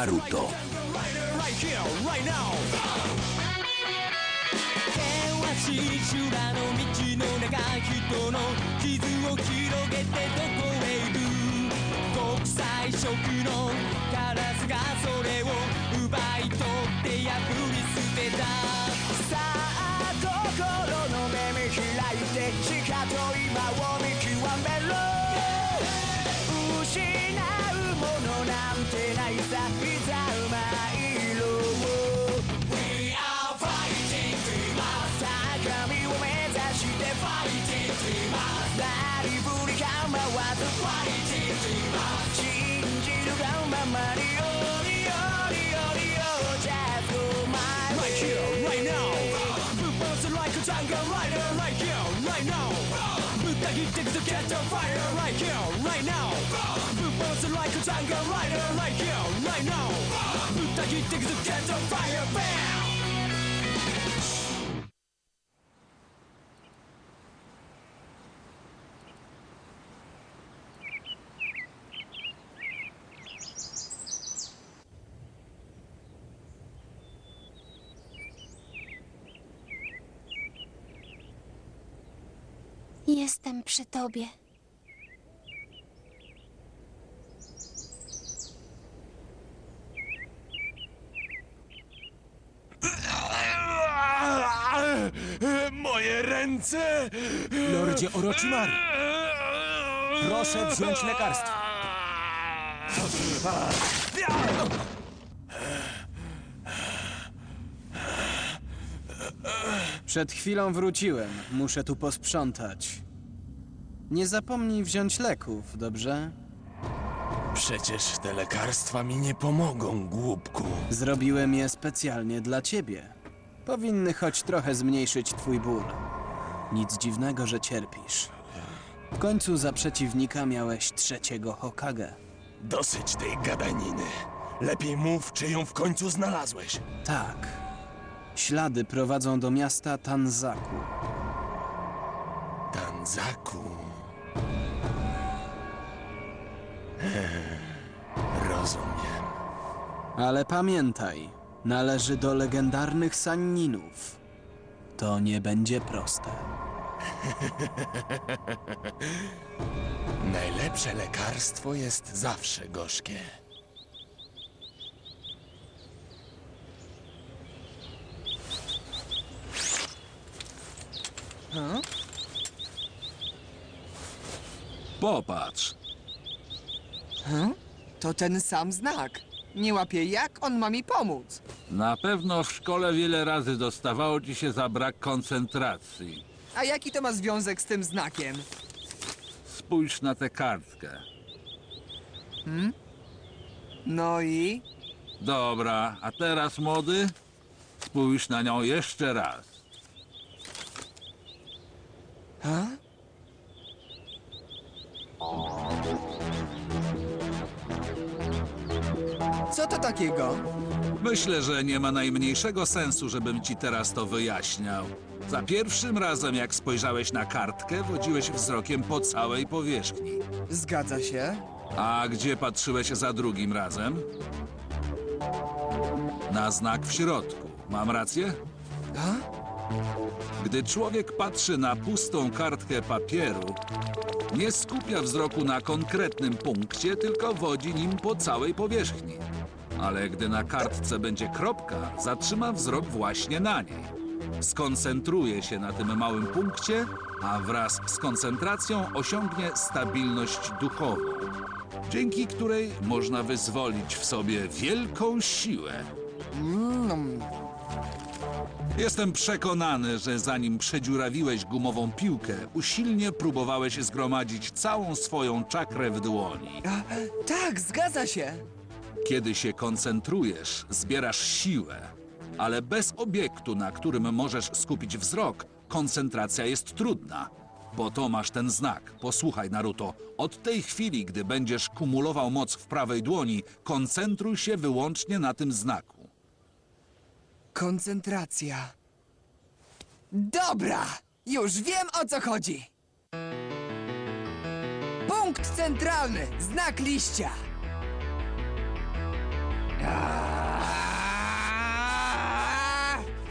now Naruto. Right here, right now 険しい修羅の道の中人の傷を広げてどこへ行く国際色のカラスがそれを奪い he digs to get the fire right here, right now. Boom, boom, boom! like a tiger rider right here, right now. Boom! Boom! he digs to get the fire, bam! Jestem przy tobie. Moje ręce! Lordzie Orochimaru, proszę wziąć lekarstwo. Przed chwilą wróciłem. Muszę tu posprzątać. Nie zapomnij wziąć leków, dobrze? Przecież te lekarstwa mi nie pomogą, głupku. Zrobiłem je specjalnie dla ciebie. Powinny choć trochę zmniejszyć twój ból. Nic dziwnego, że cierpisz. W końcu za przeciwnika miałeś trzeciego Hokage. Dosyć tej gadaniny. Lepiej mów, czy ją w końcu znalazłeś. Tak. Ślady prowadzą do miasta Tanzaku. Tanzaku. Rozumiem. Ale pamiętaj, należy do legendarnych Sanninów. To nie będzie proste. Najlepsze lekarstwo jest zawsze gorzkie. Popatrz. To ten sam znak. Nie łapię, jak on ma mi pomóc. Na pewno w szkole wiele razy dostawało ci się za brak koncentracji. A jaki to ma związek z tym znakiem? Spójrz na tę kartkę. No i? Dobra, a teraz młody, spójrz na nią jeszcze raz. Ha? Co to takiego? Myślę, że nie ma najmniejszego sensu, żebym ci teraz to wyjaśniał. Za pierwszym razem, jak spojrzałeś na kartkę, wodziłeś wzrokiem po całej powierzchni. Zgadza się. A gdzie patrzyłeś za drugim razem? Na znak w środku. Mam rację? A? Gdy człowiek patrzy na pustą kartkę papieru, nie skupia wzroku na konkretnym punkcie, tylko wodzi nim po całej powierzchni. Ale gdy na kartce będzie kropka, zatrzyma wzrok właśnie na niej. Skoncentruje się na tym małym punkcie, a wraz z koncentracją osiągnie stabilność duchową, dzięki której można wyzwolić w sobie wielką siłę. Jestem przekonany, że zanim przedziurawiłeś gumową piłkę, usilnie próbowałeś zgromadzić całą swoją czakrę w dłoni. A, tak, zgadza się. Kiedy się koncentrujesz, zbierasz siłę, ale bez obiektu, na którym możesz skupić wzrok, koncentracja jest trudna. Po to masz ten znak. Posłuchaj, Naruto. Od tej chwili, gdy będziesz kumulował moc w prawej dłoni, koncentruj się wyłącznie na tym znaku. Koncentracja. Dobra! Już wiem o co chodzi. Punkt centralny, znak liścia.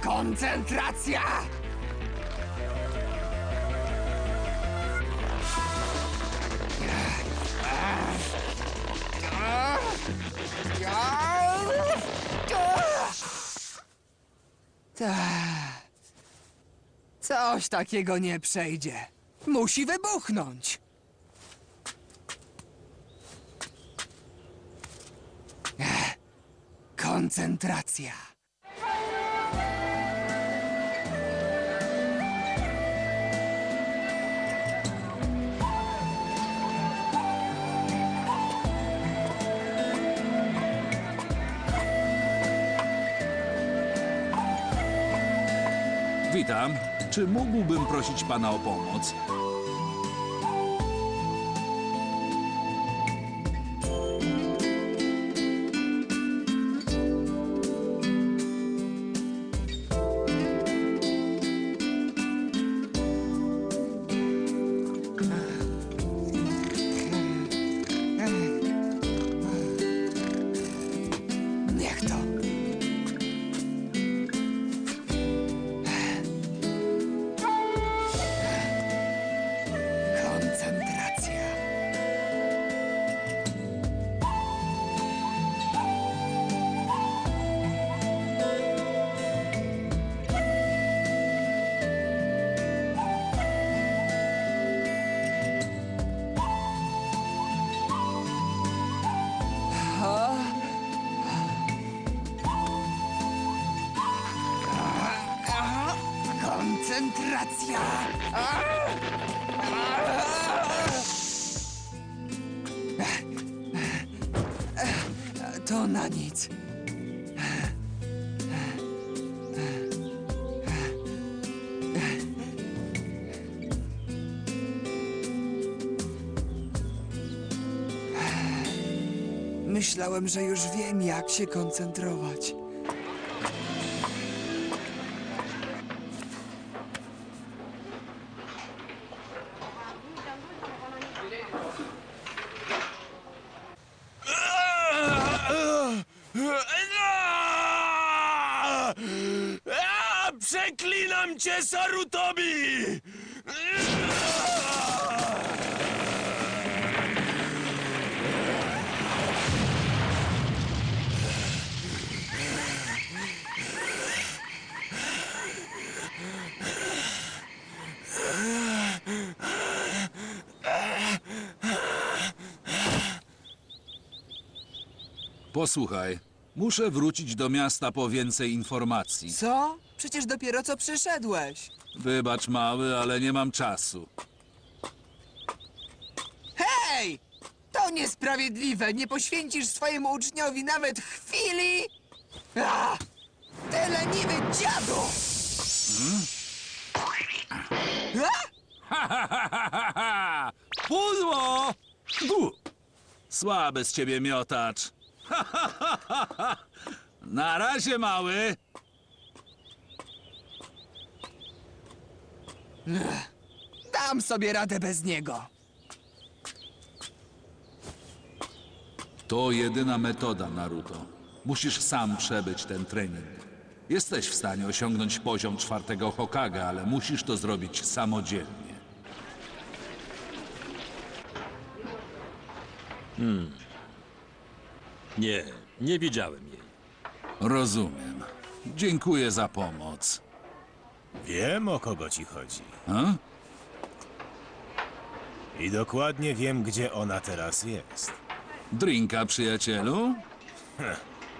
Koncentracja! Coś takiego nie przejdzie. Musi wybuchnąć. Koncentracja. Witam. Czy mógłbym prosić pana o pomoc? Koncentracja! To na nic. Myślałem, że już wiem, jak się koncentrować. Posłuchaj, muszę wrócić do miasta po więcej informacji. Co? Przecież dopiero co przyszedłeś. Wybacz, mały, ale nie mam czasu. Hej! To niesprawiedliwe! Nie poświęcisz swojemu uczniowi nawet chwili! A! Ty leniwy dziadu! A! Ha, ha, ha, ha, ha, ha! Pudło! Bu! Słaby z ciebie miotacz. Na razie, mały. Dam sobie radę bez niego. To jedyna metoda, Naruto. Musisz sam przebyć ten trening. Jesteś w stanie osiągnąć poziom czwartego Hokage, ale musisz to zrobić samodzielnie. Nie, nie widziałem jej. Rozumiem. Dziękuję za pomoc. Wiem, o kogo ci chodzi. A? I dokładnie wiem, gdzie ona teraz jest. Drinka, przyjacielu?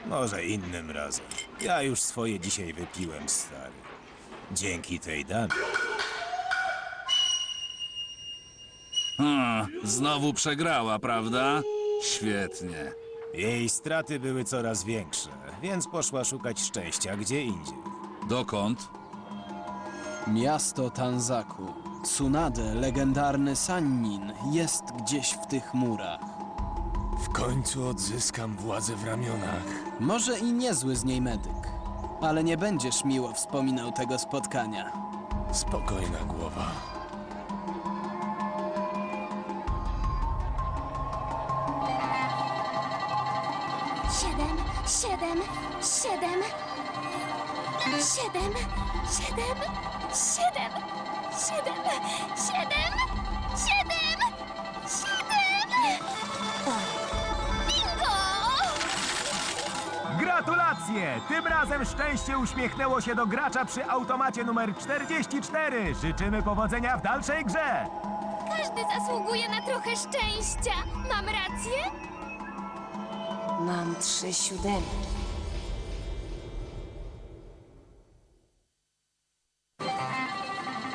Może innym razem. Ja już swoje dzisiaj wypiłem, stary. Dzięki tej damie. Ha, znowu przegrała, prawda? Świetnie. Jej straty były coraz większe, więc poszła szukać szczęścia gdzie indziej. Dokąd? Miasto Tanzaku. Tsunade, legendarny Sannin, jest gdzieś w tych murach. W końcu odzyskam władzę w ramionach. Może i niezły z niej medyk, ale nie będziesz miło wspominał tego spotkania. Spokojna głowa. Siedem, siedem, siedem, siedem, siedem, siedem, siedem, siedem, siedem. Bingo! Gratulacje! Tym razem szczęście uśmiechnęło się do gracza przy automacie numer 44. Życzymy powodzenia w dalszej grze! Każdy zasługuje na trochę szczęścia. Mam rację? Mam trzy siódemki.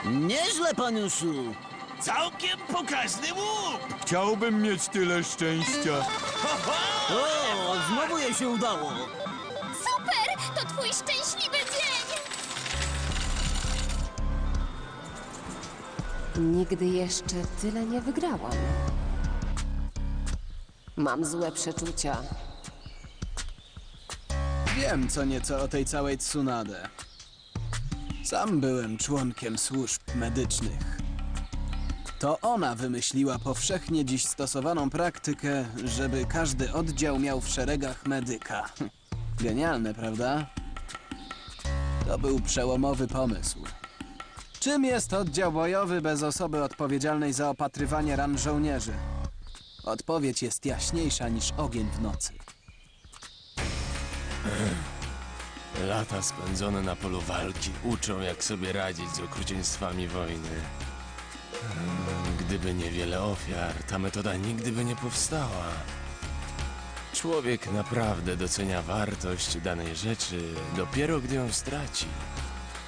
Nieźle, paniuszu. Całkiem pokaźny łup! Chciałbym mieć tyle szczęścia. O, znowu jej się udało. Super! To twój szczęśliwy dzień! Nigdy jeszcze tyle nie wygrałam. Mam złe przeczucia. Wiem co nieco o tej całej Tsunade. Sam byłem członkiem służb medycznych. To ona wymyśliła powszechnie dziś stosowaną praktykę, żeby każdy oddział miał w szeregach medyka. Genialne, prawda? To był przełomowy pomysł. Czym jest oddział bojowy bez osoby odpowiedzialnej za opatrywanie ran żołnierzy? Odpowiedź jest jaśniejsza niż ogień w nocy. Lata spędzone na polu walki uczą, jak sobie radzić z okrucieństwami wojny. Gdyby niewiele ofiar, ta metoda nigdy by nie powstała. Człowiek naprawdę docenia wartość danej rzeczy dopiero gdy ją straci.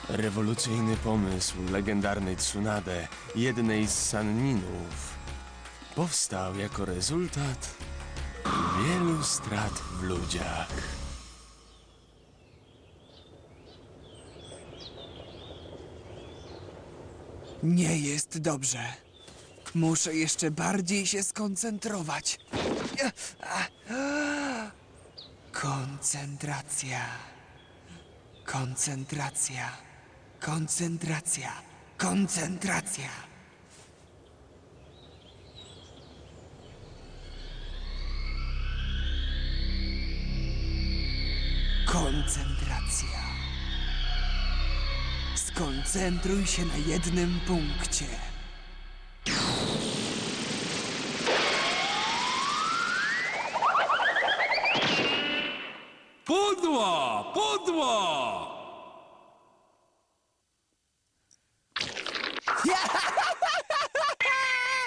Rewolucyjny pomysł legendarnej Tsunade, jednej z Sanninów, powstał jako rezultat wielu strat w ludziach. Nie jest dobrze. Muszę jeszcze bardziej się skoncentrować. Koncentracja. Koncentracja. Koncentracja. Koncentracja. Koncentracja. Skoncentruj się na jednym punkcie. Pudło! Pudło!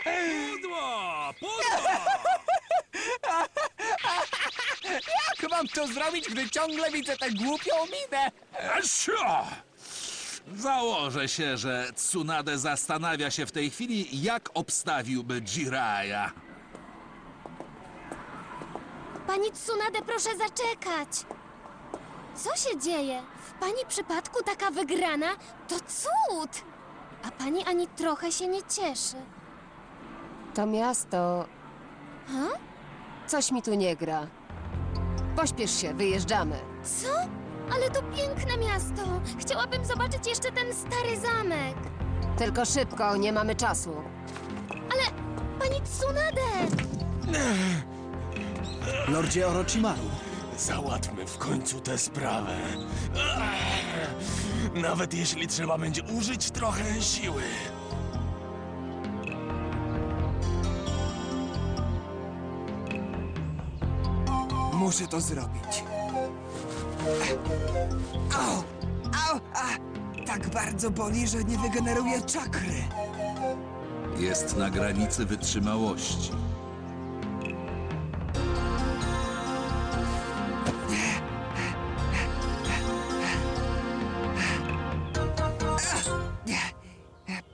Pudło! Pudło! Jak mam to zrobić, gdy ciągle widzę tę głupią minę? Asio! Założę się, że Tsunade zastanawia się w tej chwili, jak obstawiłby Jiraya. Pani Tsunade, proszę zaczekać. Co się dzieje? W pani przypadku taka wygrana to cud. A pani ani trochę się nie cieszy. To miasto. Ha? Coś mi tu nie gra. Pośpiesz się, wyjeżdżamy. Co? Ale to piękne miasto. Chciałabym zobaczyć jeszcze ten stary zamek. Tylko szybko, nie mamy czasu. Ale pani Tsunade! Lordzie Orochimaru, Załatwmy w końcu tę sprawę. Nawet jeśli trzeba będzie użyć trochę siły. Muszę to zrobić. Au! Au! A! Tak bardzo boli, że nie wygeneruję czakry. Jest na granicy wytrzymałości.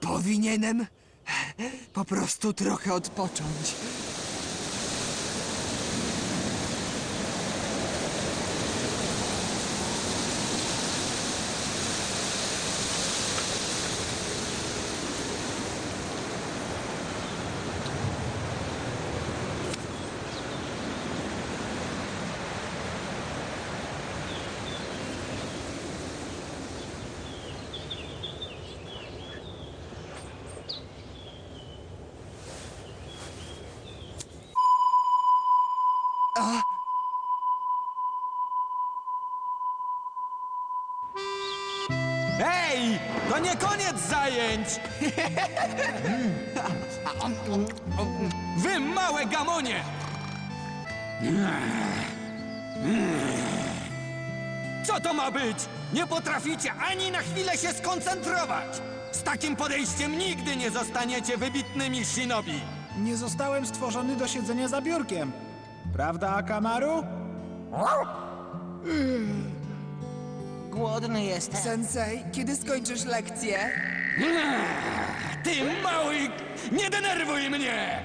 Powinienem po prostu trochę odpocząć. To nie koniec zajęć! Wy małe gamonie! Co to ma być? Nie potraficie ani na chwilę się skoncentrować! Z takim podejściem nigdy nie zostaniecie wybitnymi shinobi! Nie zostałem stworzony do siedzenia za biurkiem. Prawda, Akamaru? Głodny jestem. Sensei, kiedy skończysz lekcję? Ty mały... Nie denerwuj mnie!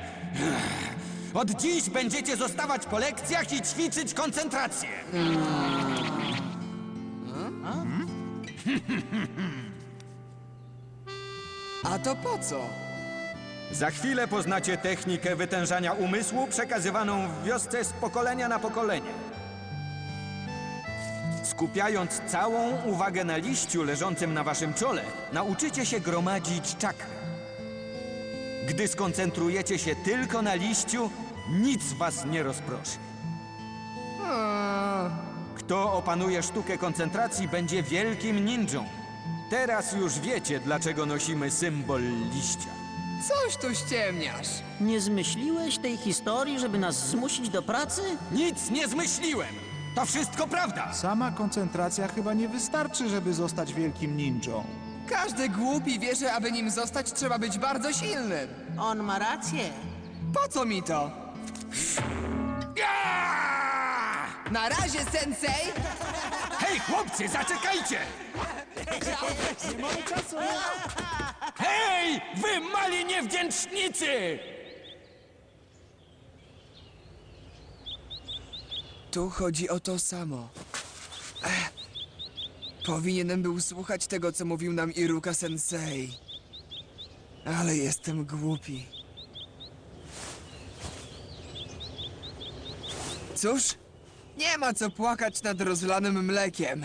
Od dziś będziecie zostawać po lekcjach i ćwiczyć koncentrację. A to po co? Za chwilę poznacie technikę wytężania umysłu przekazywaną w wiosce z pokolenia na pokolenie. Skupiając całą uwagę na liściu leżącym na waszym czole, nauczycie się gromadzić czakrę. Gdy skoncentrujecie się tylko na liściu, nic was nie rozproszy. Kto opanuje sztukę koncentracji, będzie wielkim ninją. Teraz już wiecie, dlaczego nosimy symbol liścia. Coś tu ściemniasz. Nie zmyśliłeś tej historii, żeby nas zmusić do pracy? Nic nie zmyśliłem! To wszystko prawda! Sama koncentracja chyba nie wystarczy, żeby zostać wielkim ninją. Każdy głupi wie, że aby nim zostać, trzeba być bardzo silnym. On ma rację. Po co mi to? Na razie, sensei! Hej, chłopcy, zaczekajcie! Nie mamy czasu! Hej, wy mali niewdzięcznicy! Tu chodzi o to samo. Ech. Powinienem był słuchać tego, co mówił nam Iruka Sensei. Ale jestem głupi. Cóż, nie ma co płakać nad rozlanym mlekiem.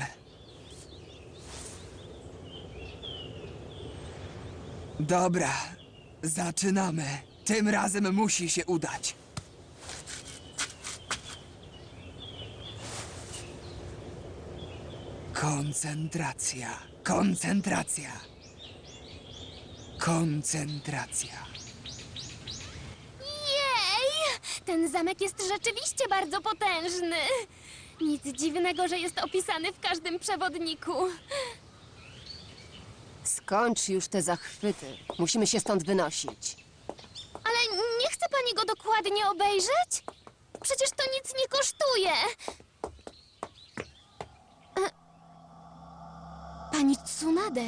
Dobra, zaczynamy. Tym razem musi się udać. Koncentracja, koncentracja. Koncentracja. Jej! Ten zamek jest rzeczywiście bardzo potężny. Nic dziwnego, że jest opisany w każdym przewodniku. Skończ już te zachwyty. Musimy się stąd wynosić. Ale nie chce pani go dokładnie obejrzeć? Przecież to nic nie kosztuje. Pani Tsunade,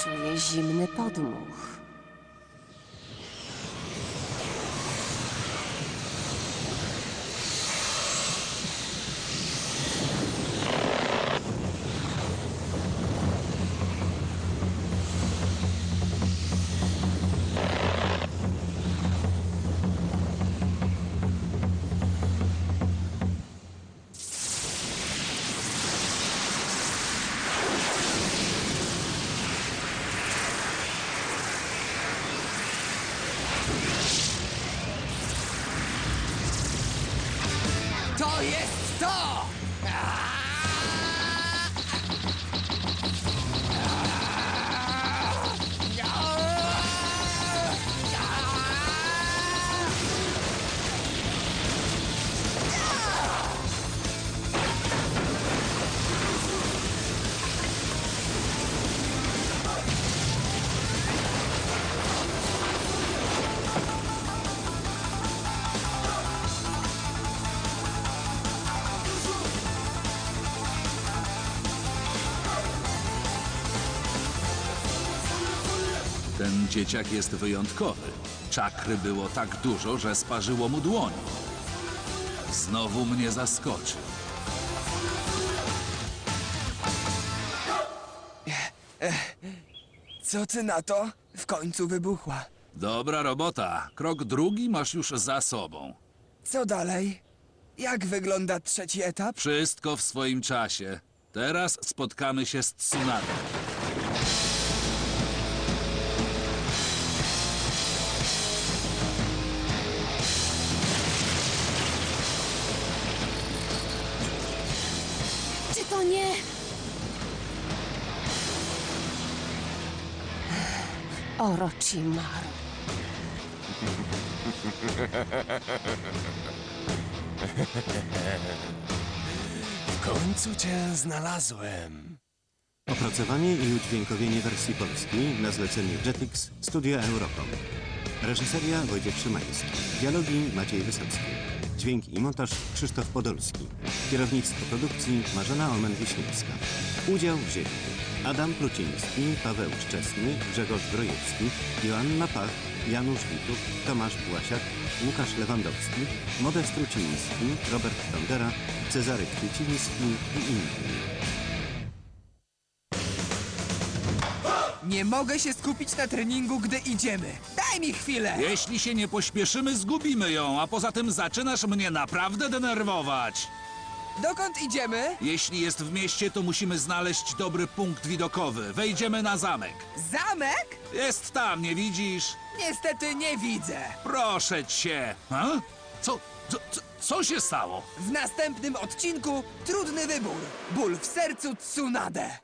Czuję zimny podmuch. To jest to! Ten dzieciak jest wyjątkowy. Czakry było tak dużo, że sparzyło mu dłoń. Znowu mnie zaskoczy. Co ty na to? W końcu wybuchła. Dobra robota. Krok drugi masz już za sobą. Co dalej? Jak wygląda trzeci etap? Wszystko w swoim czasie. Teraz spotkamy się z Tsunade. to nie... Orochimaru. W końcu cię znalazłem. Opracowanie i udźwiękowienie wersji polskiej na zlecenie Jetix Studio Eurocom. Reżyseria Wojciech Szymański. Dialogi Maciej Wysocki. Dźwięk i montaż Krzysztof Podolski. Kierownictwo produkcji Marzena Olmen-Wiśniewska. Udział wzięli Adam Pluciński, Paweł Szczesny, Grzegorz Grojewski, Joanna Pach, Janusz Witów, Tomasz Błasiak, Łukasz Lewandowski, Modest Truciński, Robert Tondera, Cezary Kwieciński i inni. Nie mogę się skupić na treningu, gdy idziemy. Daj mi chwilę! Jeśli się nie pośpieszymy, zgubimy ją, a poza tym zaczynasz mnie naprawdę denerwować. Dokąd idziemy? Jeśli jest w mieście, to musimy znaleźć dobry punkt widokowy. Wejdziemy na zamek. Zamek? Jest tam, nie widzisz? Niestety nie widzę. Proszę cię. A? Co, co, co, co się stało? W następnym odcinku trudny wybór. Ból w sercu Tsunade.